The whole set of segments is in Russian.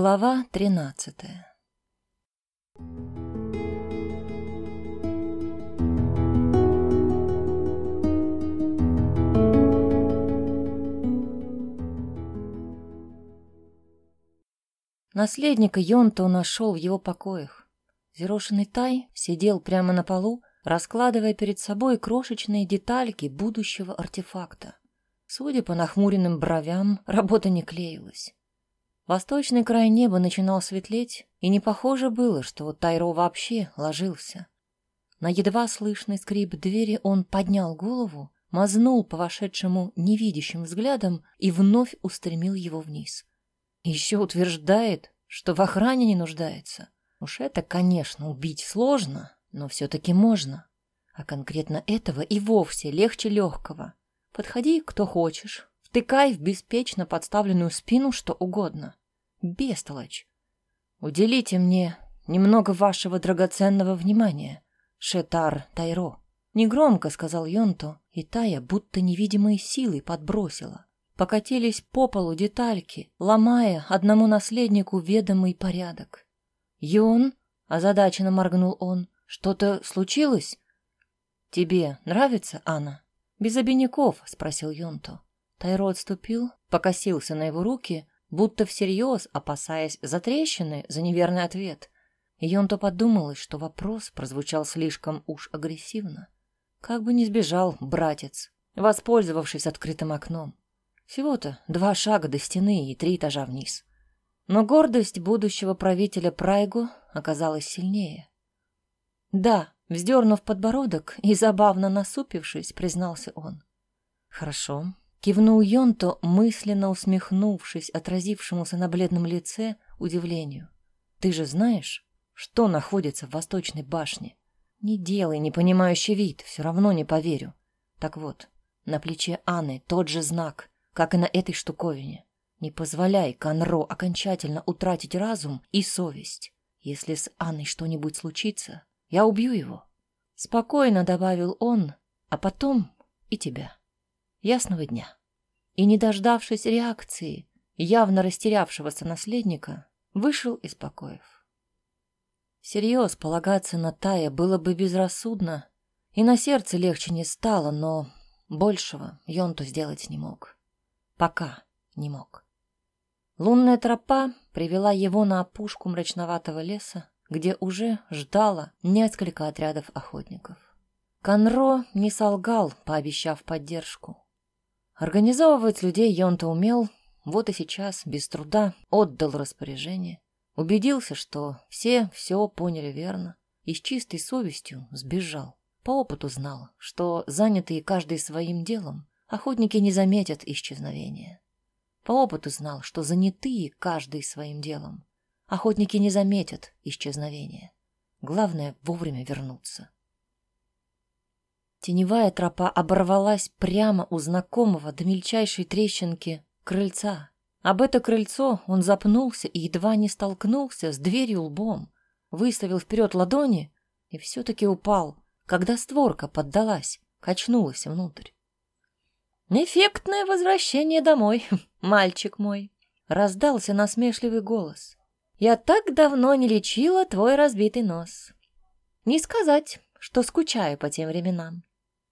Глава тринадцатая Наследника Йонто нашел в его покоях. Зерошенный Тай сидел прямо на полу, раскладывая перед собой крошечные детальки будущего артефакта. Судя по нахмуренным бровям, работа не клеилась. Восточный край неба начинал светлеть, и не похоже было, что Тайро вообще ложился. На едва слышный скрип двери он поднял голову, мазнул по вошедшему невидящим взглядом и вновь устремил его вниз. Еще утверждает, что в охране не нуждается. Уж это, конечно, убить сложно, но все-таки можно. А конкретно этого и вовсе легче легкого. Подходи, кто хочешь, втыкай в беспечно подставленную спину что угодно. Бестолочь. Уделите мне немного вашего драгоценного внимания, Шетар Тайро. Негромко сказал Йонто, и Тая будто невидимой силой подбросила. Покатились по полу детальки, ломая одному наследнику ведомый порядок. «Йон?» — озадаченно моргнул он. «Что-то случилось?» «Тебе нравится, Анна?» «Без обиняков?» — спросил Йонто. Тайро отступил, покосился на его руки, будто всерьез опасаясь затрещины за неверный ответ. И Йонто подумалось, что вопрос прозвучал слишком уж агрессивно. Как бы не сбежал братец, воспользовавшись открытым окном. Всего-то два шага до стены и три этажа вниз. Но гордость будущего правителя Прайгу оказалась сильнее. Да, вздернув подбородок и забавно насупившись, признался он. Хорошо. Кивнул Йонто, мысленно усмехнувшись отразившемуся на бледном лице удивлению. Ты же знаешь, что находится в восточной башне? Не делай непонимающий вид, все равно не поверю. Так вот, на плече Анны тот же знак — как и на этой штуковине. Не позволяй Конро окончательно утратить разум и совесть. Если с Анной что-нибудь случится, я убью его. Спокойно добавил он, а потом и тебя. Ясного дня. И, не дождавшись реакции, явно растерявшегося наследника, вышел из покоев. Всерьез полагаться на Тая было бы безрассудно, и на сердце легче не стало, но большего Йонту сделать не мог. Пока не мог. Лунная тропа привела его на опушку мрачноватого леса, где уже ждало несколько отрядов охотников. Конро не солгал, пообещав поддержку. Организовывать людей Йонта умел, вот и сейчас без труда отдал распоряжение, убедился, что все все поняли верно и с чистой совестью сбежал. По опыту знал, что занятые каждый своим делом, охотники не заметят исчезновения. По опыту знал, что занятые каждый своим делом. Охотники не заметят исчезновения. Главное — вовремя вернуться. Теневая тропа оборвалась прямо у знакомого до мельчайшей трещинки крыльца. Об это крыльцо он запнулся и едва не столкнулся с дверью лбом, выставил вперед ладони и все-таки упал, когда створка поддалась, качнулась внутрь. «Эффектное возвращение домой, мальчик мой!» — раздался насмешливый голос. «Я так давно не лечила твой разбитый нос. Не сказать, что скучаю по тем временам.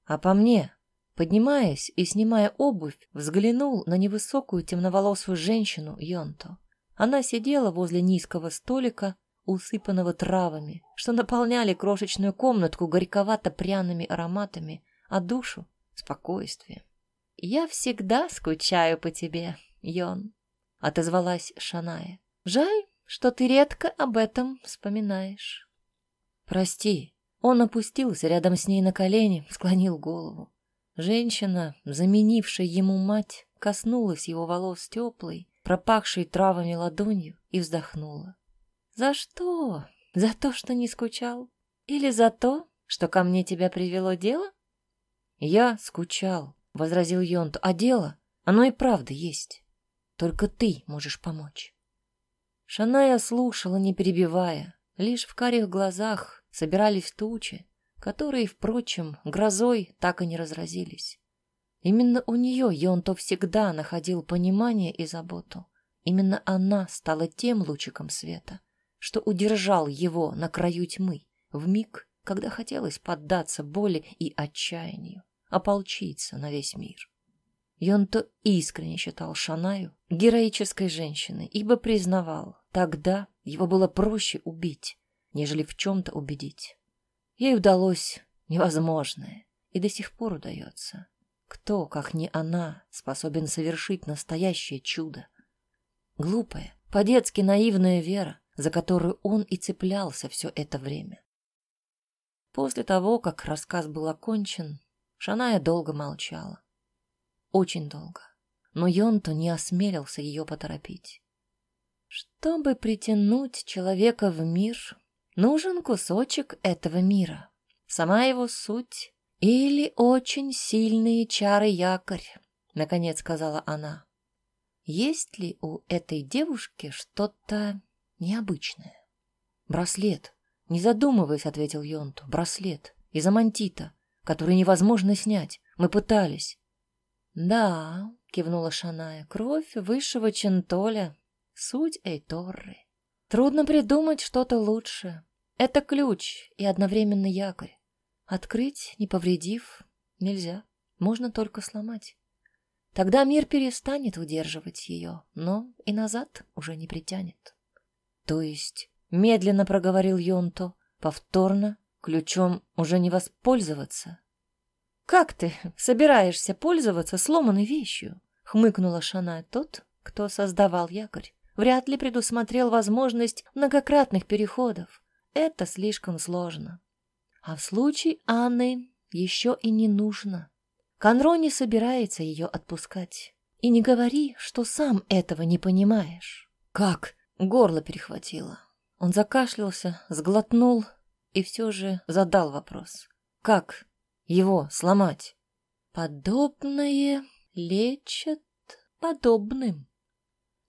А по мне, поднимаясь и снимая обувь, взглянул на невысокую темноволосую женщину Йонто. Она сидела возле низкого столика, усыпанного травами, что наполняли крошечную комнатку горьковато-пряными ароматами, а душу — спокойствием. «Я всегда скучаю по тебе, Йон», — отозвалась Шаная. «Жаль, что ты редко об этом вспоминаешь». «Прости». Он опустился рядом с ней на колени, склонил голову. Женщина, заменившая ему мать, коснулась его волос теплой, пропахшей травами ладонью, и вздохнула. «За что? За то, что не скучал? Или за то, что ко мне тебя привело дело?» «Я скучал», — возразил Йонт. «А дело, оно и правда есть. Только ты можешь помочь». Шаная слушала, не перебивая. Лишь в карих глазах собирались тучи, которые, впрочем, грозой так и не разразились. Именно у нее Йонто всегда находил понимание и заботу. Именно она стала тем лучиком света, что удержал его на краю тьмы в миг, когда хотелось поддаться боли и отчаянию, ополчиться на весь мир. И он то искренне считал Шанаю героической женщиной, ибо признавал, тогда его было проще убить, нежели в чем-то убедить. Ей удалось невозможное, и до сих пор удается. Кто, как не она, способен совершить настоящее чудо? Глупая, по-детски наивная вера, за которую он и цеплялся все это время. После того, как рассказ был окончен, Шаная долго молчала. Очень долго. Но Йонто не осмелился ее поторопить. Чтобы притянуть человека в мир, нужен кусочек этого мира. Сама его суть или очень сильные чары-якорь, наконец сказала она. Есть ли у этой девушки что-то необычное? Браслет. Не задумываясь, ответил Йонту. Браслет. Из амантита, который невозможно снять. Мы пытались. Да, кивнула Шаная, кровь высшего Чентоля. Суть Эйторры. Трудно придумать что-то лучше. Это ключ и одновременно якорь. Открыть, не повредив, нельзя. Можно только сломать. Тогда мир перестанет удерживать ее, но и назад уже не притянет. То есть, медленно проговорил Йонто, повторно, ключом уже не воспользоваться. «Как ты собираешься пользоваться сломанной вещью?» — хмыкнула Шана. Тот, кто создавал якорь, вряд ли предусмотрел возможность многократных переходов. Это слишком сложно. А в случае Анны еще и не нужно. Конро не собирается ее отпускать. И не говори, что сам этого не понимаешь. Как? Горло перехватило. Он закашлялся, сглотнул и все же задал вопрос. Как его сломать. Подобное лечат подобным.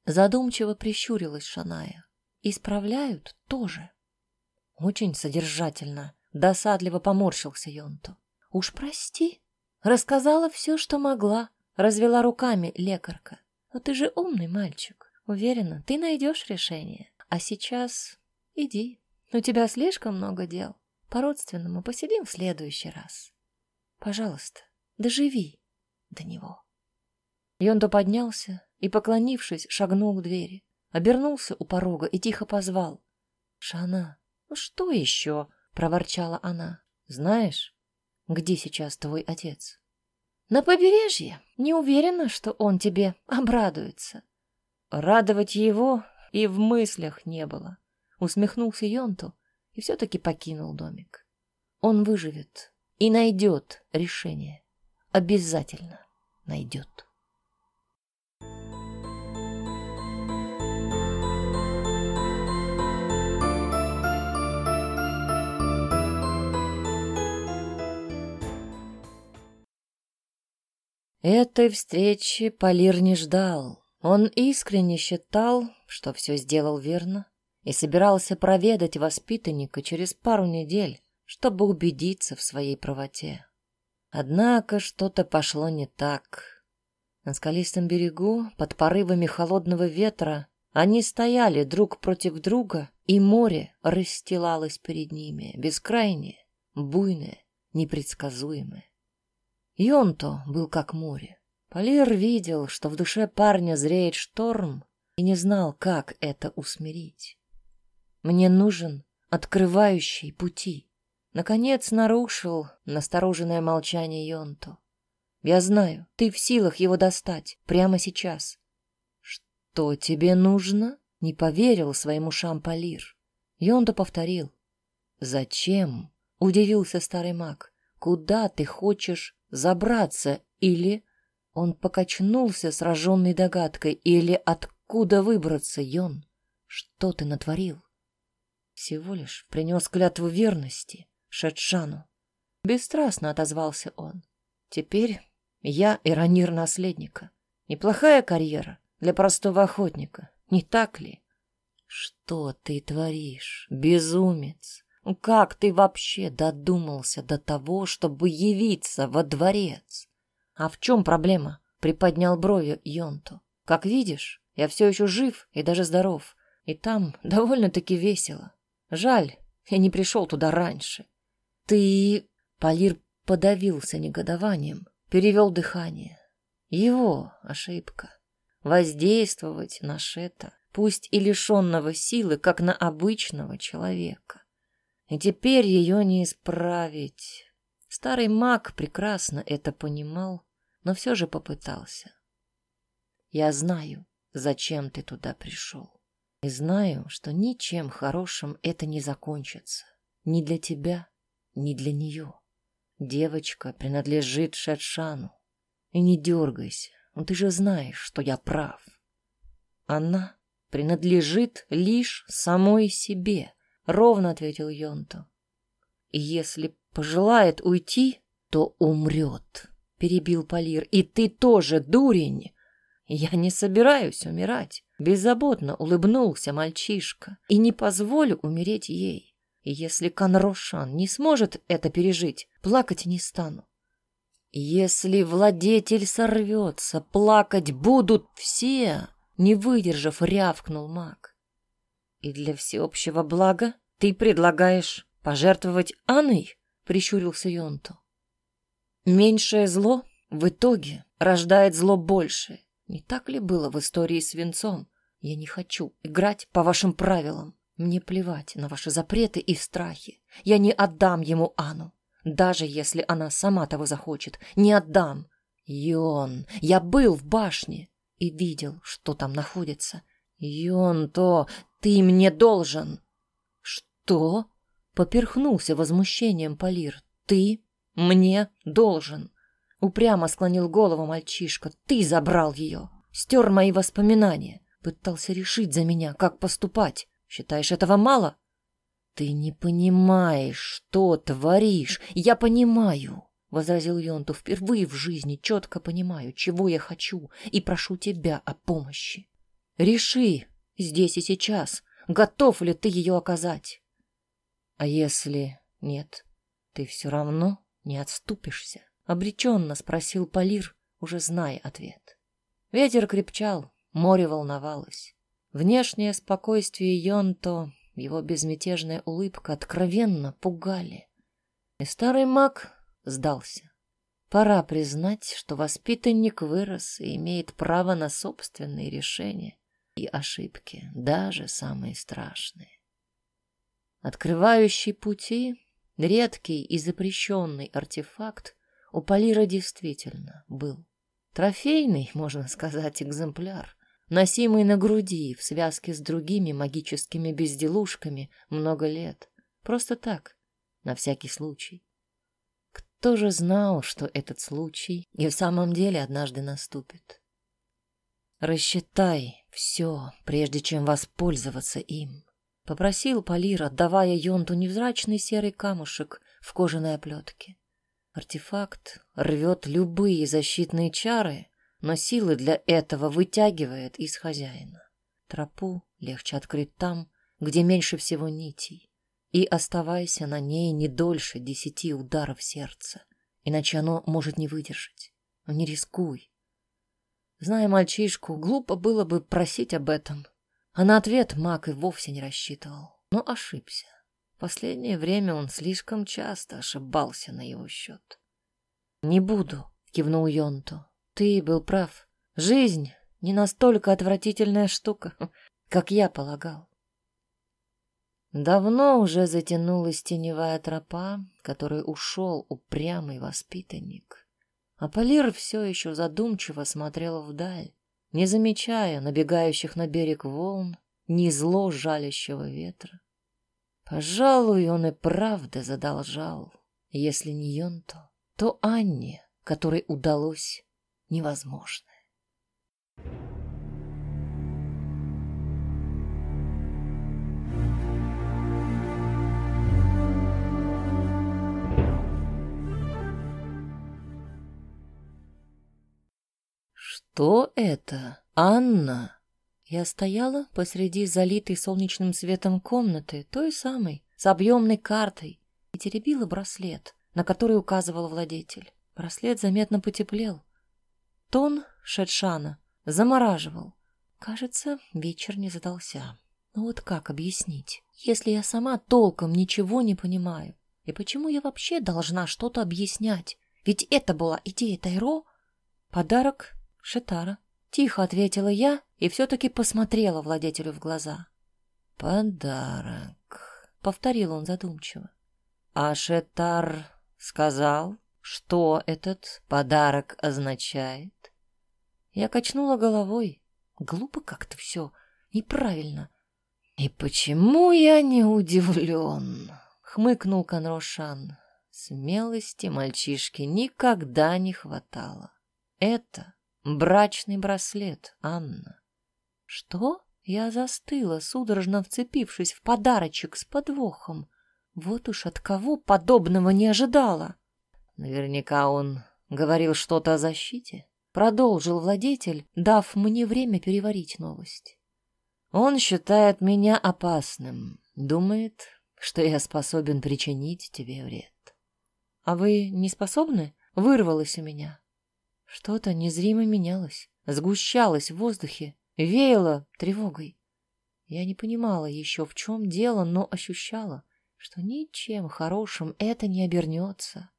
Задумчиво прищурилась Шаная. Исправляют тоже. Очень содержательно. Досадливо поморщился Йонту. Уж прости. Рассказала все, что могла. Развела руками лекарка. Но ты же умный мальчик. Уверена, ты найдешь решение. А сейчас иди. У тебя слишком много дел. По-родственному посидим в следующий раз. Пожалуйста, доживи до него. Йондо поднялся и, поклонившись, шагнул к двери. Обернулся у порога и тихо позвал. «Шана, ну что еще?» — проворчала она. «Знаешь, где сейчас твой отец?» «На побережье. Не уверена, что он тебе обрадуется». Радовать его и в мыслях не было. Усмехнулся Йонту и все-таки покинул домик. Он выживет, и найдет решение. Обязательно найдет. Этой встречи Полир не ждал. Он искренне считал, что все сделал верно, и собирался проведать воспитанника через пару недель, чтобы убедиться в своей правоте. Однако что-то пошло не так. На скалистом берегу, под порывами холодного ветра, они стояли друг против друга, и море расстилалось перед ними, бескрайнее, буйное, непредсказуемое. Йонто был как море. Полир видел, что в душе парня зреет шторм, и не знал, как это усмирить. «Мне нужен открывающий пути», Наконец нарушил настороженное молчание Йонто. «Я знаю, ты в силах его достать прямо сейчас». «Что тебе нужно?» — не поверил своим ушам Полир. Йонто повторил. «Зачем?» — удивился старый маг. «Куда ты хочешь забраться? Или...» Он покачнулся, сраженный догадкой. «Или откуда выбраться, Йон? Что ты натворил?» «Всего лишь принес клятву верности». Шетшану. Бесстрастно отозвался он. Теперь я иронир наследника. Неплохая карьера для простого охотника, не так ли? Что ты творишь, безумец? Как ты вообще додумался до того, чтобы явиться во дворец? А в чем проблема? Приподнял брови Йонту. Как видишь, Я все еще жив и даже здоров. И там довольно-таки весело. Жаль, я не пришел туда раньше. Ты... Полир подавился негодованием, перевел дыхание. Его ошибка. Воздействовать на Шета, пусть и лишенного силы, как на обычного человека. И теперь ее не исправить. Старый маг прекрасно это понимал, но все же попытался. Я знаю, зачем ты туда пришел. И знаю, что ничем хорошим это не закончится. Ни для тебя, ни для нее. Девочка принадлежит Шетшану. И не дергайся, ну ты же знаешь, что я прав. Она принадлежит лишь самой себе, ровно ответил Йонто. Если пожелает уйти, то умрет, перебил Полир. И ты тоже, дурень. Я не собираюсь умирать. Беззаботно улыбнулся мальчишка. И не позволю умереть ей. Если Конрошан не сможет это пережить, плакать не стану. Если владетель сорвется, плакать будут все, не выдержав, рявкнул маг. И для всеобщего блага ты предлагаешь пожертвовать Анной? Прищурился Йонто. Меньшее зло в итоге рождает зло большее. Не так ли было в истории с венцом? Я не хочу играть по вашим правилам. Мне плевать на ваши запреты и страхи. Я не отдам ему Анну. Даже если она сама того захочет. Не отдам. Йон, я был в башне и видел, что там находится. Йон, то ты мне должен. Что? Поперхнулся возмущением Полир. Ты мне должен. Упрямо склонил голову мальчишка. Ты забрал ее. Стер мои воспоминания. Пытался решить за меня, как поступать. Считаешь этого мало? Ты не понимаешь, что творишь. Я понимаю, возразил Йонту. Впервые в жизни четко понимаю, чего я хочу, и прошу тебя о помощи. Реши здесь и сейчас, готов ли ты ее оказать. А если нет, ты все равно не отступишься. Обреченно спросил Полир, уже зная ответ. Ветер крепчал, море волновалось. Внешнее спокойствие Йонто, его безмятежная улыбка откровенно пугали. И старый маг сдался. Пора признать, что воспитанник вырос и имеет право на собственные решения и ошибки, даже самые страшные. Открывающий пути, редкий и запрещенный артефакт у Полира действительно был. Трофейный, можно сказать, экземпляр, носимый на груди в связке с другими магическими безделушками много лет. Просто так, на всякий случай. Кто же знал, что этот случай и в самом деле однажды наступит? Рассчитай все, прежде чем воспользоваться им. Попросил Полир, отдавая Йонту невзрачный серый камушек в кожаной оплетке. Артефакт рвет любые защитные чары, но силы для этого вытягивает из хозяина. Тропу легче открыть там, где меньше всего нитей, и оставайся на ней не дольше десяти ударов сердца, иначе оно может не выдержать. Не рискуй. Зная мальчишку, глупо было бы просить об этом, а на ответ маг и вовсе не рассчитывал, но ошибся. Последнее время он слишком часто ошибался на его счет. «Не буду», — кивнул Йонту. «Ты был прав. Жизнь не настолько отвратительная штука, как я полагал». Давно уже затянулась теневая тропа, которой ушел упрямый воспитанник. А Полир все еще задумчиво смотрел вдаль, не замечая набегающих на берег волн, ни зло жалящего ветра. Пожалуй, он и правда задолжал. Если не Йонто, то Анне, которой удалось невозможное. Что это, Анна? Я стояла посреди залитой солнечным светом комнаты, той самой, с объемной картой, и теребила браслет, на который указывал владетель. Браслет заметно потеплел. Тон Шетшана замораживал. Кажется, вечер не задался. Ну вот как объяснить, если я сама толком ничего не понимаю? И почему я вообще должна что-то объяснять? Ведь это была идея Тайро. Подарок Шитара. Тихо ответила я и все-таки посмотрела владетелю в глаза. «Подарок», — повторил он задумчиво. «А Шетар сказал, что этот подарок означает?» Я качнула головой. Глупо как-то все, неправильно. «И почему я не удивлен?» — хмыкнул Конрошан. Смелости мальчишки никогда не хватало. Это брачный браслет, Анна. Что? Я застыла, судорожно вцепившись в подарочек с подвохом. Вот уж от кого подобного не ожидала. Наверняка он говорил что-то о защите. Продолжил владетель, дав мне время переварить новость. Он считает меня опасным, думает, что я способен причинить тебе вред. А вы не способны? Вырвалось у меня. Что-то незримо менялось, сгущалось в воздухе, веяло тревогой. Я не понимала еще, в чем дело, но ощущала, что ничем хорошим это не обернется.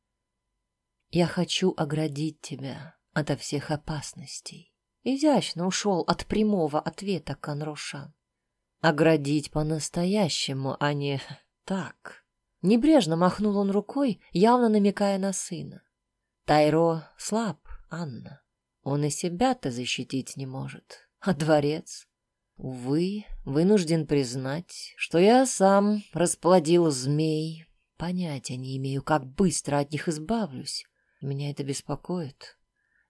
Я хочу оградить тебя ото всех опасностей. Изящно ушел от прямого ответа Конрошан. Оградить по-настоящему, а не так. Небрежно махнул он рукой, явно намекая на сына. Тайро слаб, Анна. Он и себя-то защитить не может. А дворец? Увы, вынужден признать, что я сам расплодил змей. Понятия не имею, как быстро от них избавлюсь. Меня это беспокоит.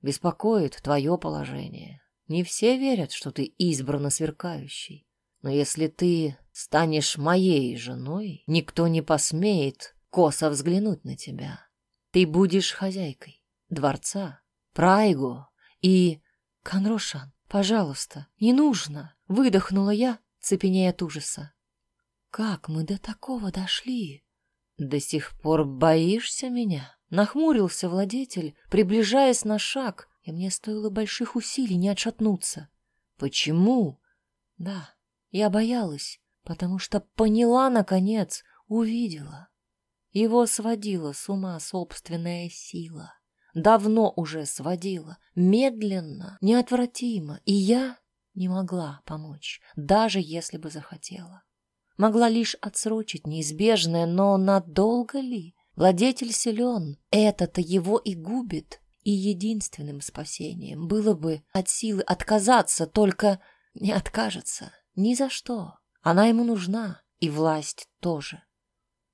Беспокоит твое положение. Не все верят, что ты избрано сверкающий. Но если ты станешь моей женой, никто не посмеет косо взглянуть на тебя. Ты будешь хозяйкой дворца, Прайго и... Конрошан, пожалуйста, не нужно, выдохнула я, цепенея от ужаса. Как мы до такого дошли? До сих пор боишься меня? Нахмурился владетель, приближаясь на шаг, и мне стоило больших усилий не отшатнуться. Почему? Да, я боялась, потому что поняла, наконец, увидела. Его сводила с ума собственная сила. Давно уже сводила, медленно, неотвратимо, и я не могла помочь, даже если бы захотела. Могла лишь отсрочить неизбежное, но надолго ли? Владетель силен, это-то его и губит. И единственным спасением было бы от силы отказаться, только не откажется. Ни за что. Она ему нужна, и власть тоже.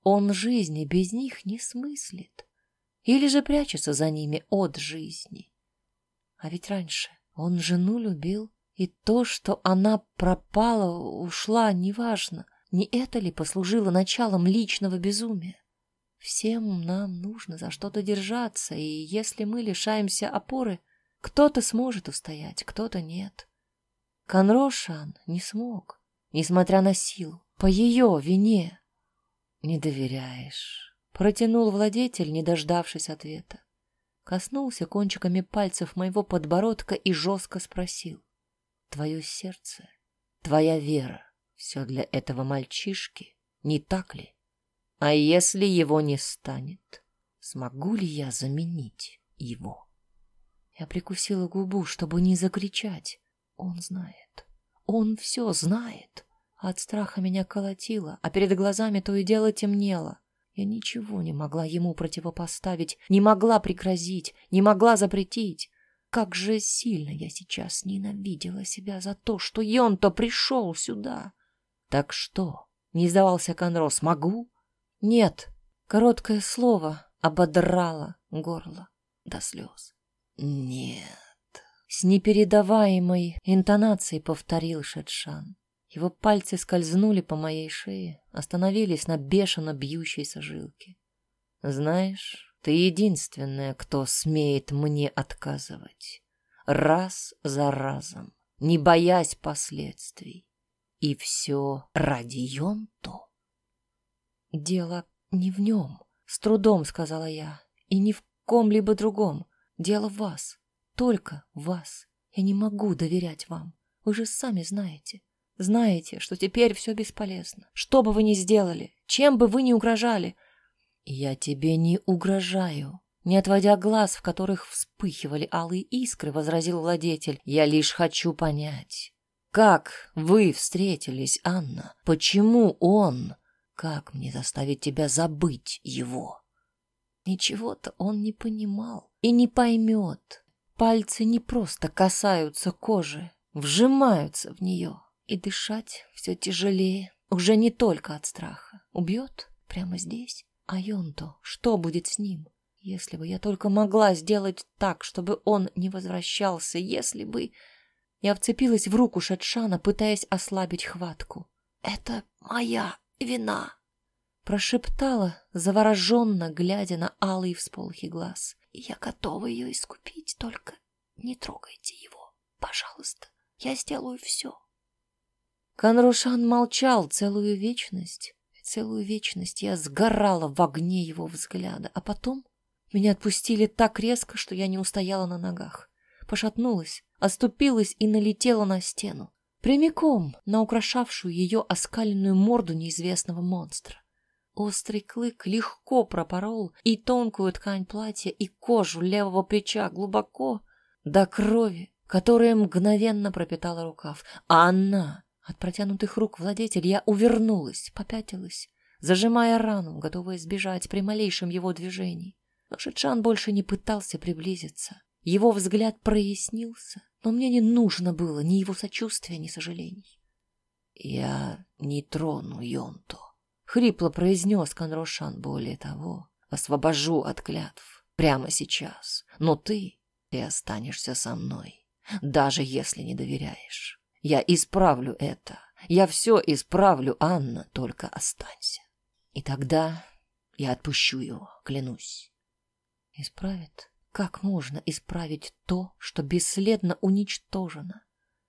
Он жизни без них не смыслит. Или же прячется за ними от жизни. А ведь раньше он жену любил, и то, что она пропала, ушла, неважно. Не это ли послужило началом личного безумия? Всем нам нужно за что-то держаться, и если мы лишаемся опоры, кто-то сможет устоять, кто-то нет. Конрошан не смог, несмотря на силу, по ее вине. Не доверяешь, протянул владетель, не дождавшись ответа. Коснулся кончиками пальцев моего подбородка и жестко спросил. Твое сердце, твоя вера, все для этого мальчишки, не так ли? А если его не станет, смогу ли я заменить его? Я прикусила губу, чтобы не закричать. Он знает. Он все знает. От страха меня колотило, а перед глазами то и дело темнело. Я ничего не могла ему противопоставить, не могла пригрозить, не могла запретить. Как же сильно я сейчас ненавидела себя за то, что Йонто пришел сюда. Так что, не сдавался Конрос, могу? Нет, короткое слово ободрало горло до слез. Нет. С непередаваемой интонацией повторил Шедшан. Его пальцы скользнули по моей шее, остановились на бешено бьющейся жилке. Знаешь, ты единственная, кто смеет мне отказывать. Раз за разом, не боясь последствий. И все ради Йонто. «Дело не в нем», — с трудом сказала я, — «и ни в ком-либо другом. Дело в вас, только вас. Я не могу доверять вам. Вы же сами знаете. Знаете, что теперь все бесполезно. Что бы вы ни сделали, чем бы вы ни угрожали. Я тебе не угрожаю. Не отводя глаз, в которых вспыхивали алые искры, возразил владетель. Я лишь хочу понять, как вы встретились, Анна? Почему он? Как мне заставить тебя забыть его? Ничего-то он не понимал и не поймет. Пальцы не просто касаются кожи, вжимаются в нее. И дышать все тяжелее, уже не только от страха. Убьет прямо здесь. А Йонто, что будет с ним? Если бы я только могла сделать так, чтобы он не возвращался, если бы... Я вцепилась в руку Шатшана, пытаясь ослабить хватку. «Это моя вина!» Прошептала, завороженно глядя на алые всполохи глаз. «Я готова ее искупить, только не трогайте его, пожалуйста. Я сделаю все». Канрушан молчал целую вечность. Целую вечность я сгорала в огне его взгляда, а потом меня отпустили так резко, что я не устояла на ногах. Пошатнулась, оступилась и налетела на стену. Прямиком на украшавшую ее оскаленную морду неизвестного монстра. Острый клык легко пропорол и тонкую ткань платья, и кожу левого плеча глубоко до крови, которая мгновенно пропитала рукав. А она от протянутых рук владетель я увернулась, попятилась, зажимая рану, готовая сбежать при малейшем его движении. Но Шичан больше не пытался приблизиться. Его взгляд прояснился, но мне не нужно было ни его сочувствия, ни сожалений. «Я не трону Йонто», — хрипло произнес Конрошан, более того, освобожу от клятв прямо сейчас. Но ты, ты останешься со мной, даже если не доверяешь. Я исправлю это. Я все исправлю, Анна, только останься. И тогда я отпущу его, клянусь. Исправит? Как можно исправить то, что бесследно уничтожено?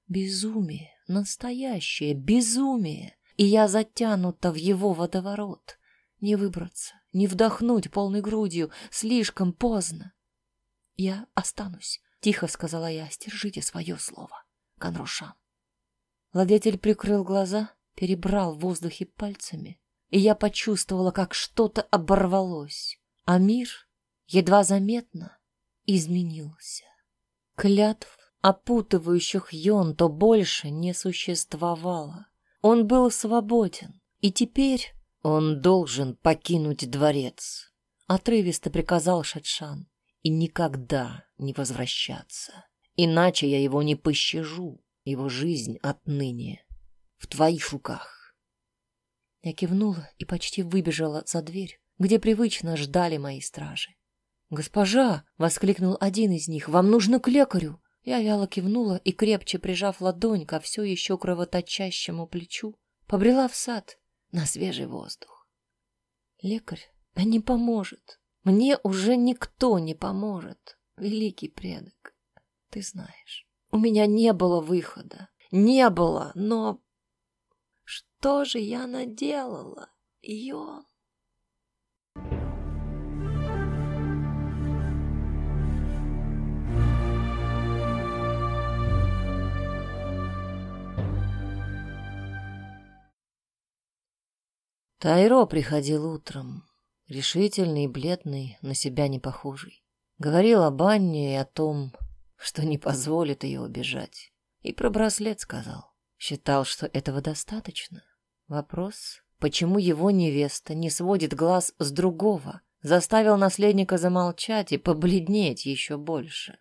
Безумие, настоящее безумие. И я затянута в его водоворот. Не выбраться, не вдохнуть полной грудью, слишком поздно. Я останусь, тихо сказала я, стержите свое слово, Конрушан. Владетель прикрыл глаза, перебрал в воздухе пальцами, и я почувствовала, как что-то оборвалось, а мир едва заметно изменился. Клятв, опутывающих Йон, то больше не существовало. Он был свободен, и теперь он должен покинуть дворец. Отрывисто приказал Шатшан, и никогда не возвращаться, иначе я его не пощажу. Его жизнь отныне в твоих руках. Я кивнула и почти выбежала за дверь, где привычно ждали мои стражи. «Госпожа!» — воскликнул один из них. «Вам нужно к лекарю!» Я вяло кивнула и, крепче прижав ладонь ко все еще кровоточащему плечу, побрела в сад на свежий воздух. Лекарь не поможет. Мне уже никто не поможет, великий предок. Ты знаешь. У меня не было выхода. Не было, но... Что же я наделала, Йон? Тайро приходил утром, решительный и бледный, на себя не похожий. Говорил об Анне и о том, что не позволит ее убежать. И про браслет сказал. Считал, что этого достаточно. Вопрос, почему его невеста не сводит глаз с другого, заставил наследника замолчать и побледнеть еще больше.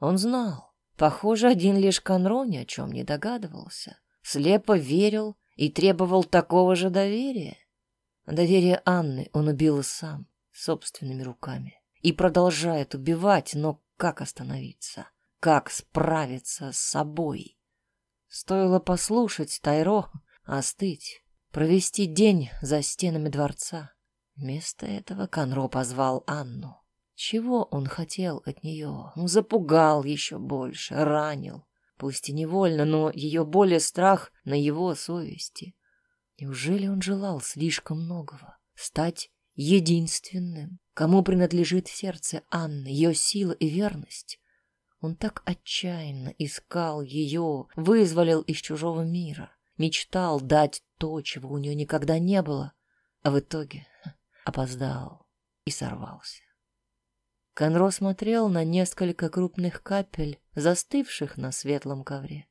Он знал. Похоже, один лишь Конро ни о чем не догадывался. Слепо верил и требовал такого же доверия. Доверие Анны он убил сам, собственными руками. И продолжает убивать, но как остановиться? Как справиться с собой? Стоило послушать Тайро, остыть, провести день за стенами дворца. Вместо этого Конро позвал Анну. Чего он хотел от нее? Запугал еще больше, ранил. Пусть и невольно, но ее боль и страх на его совести. Неужели он желал слишком многого? Стать единственным, кому принадлежит сердце Анны, ее сила и верность. Он так отчаянно искал ее, вызволил из чужого мира, мечтал дать то, чего у нее никогда не было, а в итоге опоздал и сорвался. Конро смотрел на несколько крупных капель, застывших на светлом ковре.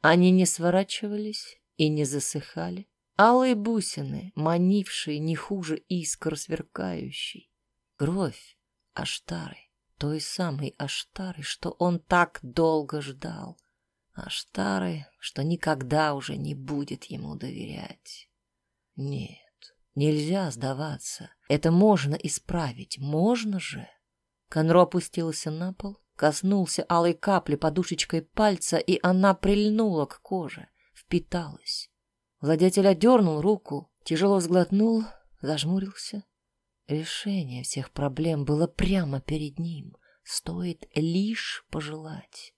Они не сворачивались и не засыхали. Алые бусины, манившие не хуже искр сверкающей. Кровь Аштары, той самой Аштары, что он так долго ждал. Аштары, что никогда уже не будет ему доверять. Нет, нельзя сдаваться. Это можно исправить, можно же. Конро опустился на пол, коснулся алой капли подушечкой пальца, и она прильнула к коже, впиталась. Владетель отдернул руку, тяжело сглотнул, зажмурился. Решение всех проблем было прямо перед ним. Стоит лишь пожелать.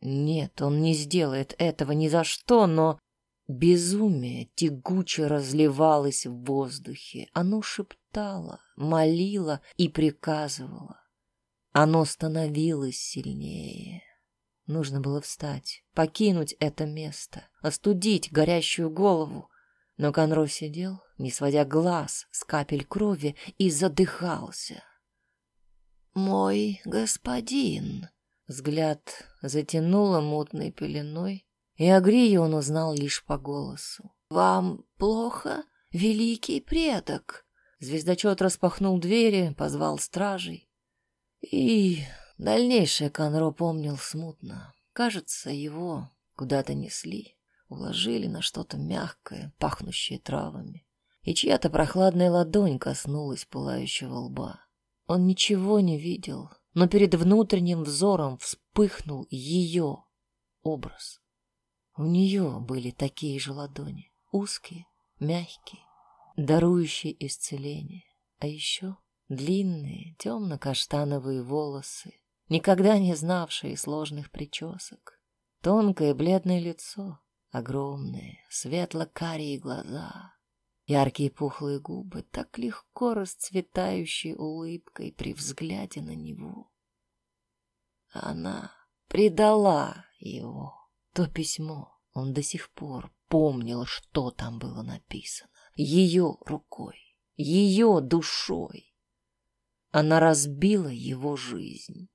Нет, он не сделает этого ни за что, но безумие тягуче разливалось в воздухе. Оно шептало, молило и приказывало. Оно становилось сильнее. Нужно было встать, покинуть это место, остудить горящую голову. Но Конро сидел, не сводя глаз с капель крови, и задыхался. «Мой господин!» Взгляд затянуло мутной пеленой, и Агрию он узнал лишь по голосу. «Вам плохо, великий предок?» Звездочет распахнул двери, позвал стражей. И Дальнейшее Конро помнил смутно. Кажется, его куда-то несли, уложили на что-то мягкое, пахнущее травами. И чья-то прохладная ладонь коснулась пылающего лба. Он ничего не видел, но перед внутренним взором вспыхнул ее образ. У нее были такие же ладони, узкие, мягкие, дарующие исцеление. А еще длинные темно-каштановые волосы, никогда не знавшие сложных причесок. Тонкое бледное лицо, огромные, светло-карие глаза, яркие пухлые губы, так легко расцветающие улыбкой при взгляде на него. Она предала его. То письмо он до сих пор помнил, что там было написано. Ее рукой, ее душой. Она разбила его жизнь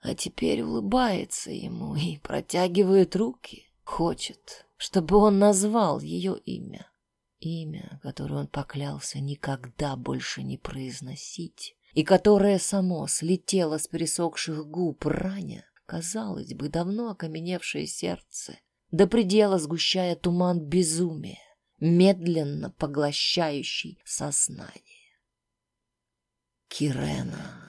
а теперь улыбается ему и протягивает руки. Хочет, чтобы он назвал ее имя. Имя, которое он поклялся никогда больше не произносить, и которое само слетело с пересохших губ раня, казалось бы, давно окаменевшее сердце, до предела сгущая туман безумия, медленно поглощающий сознание. Кирена.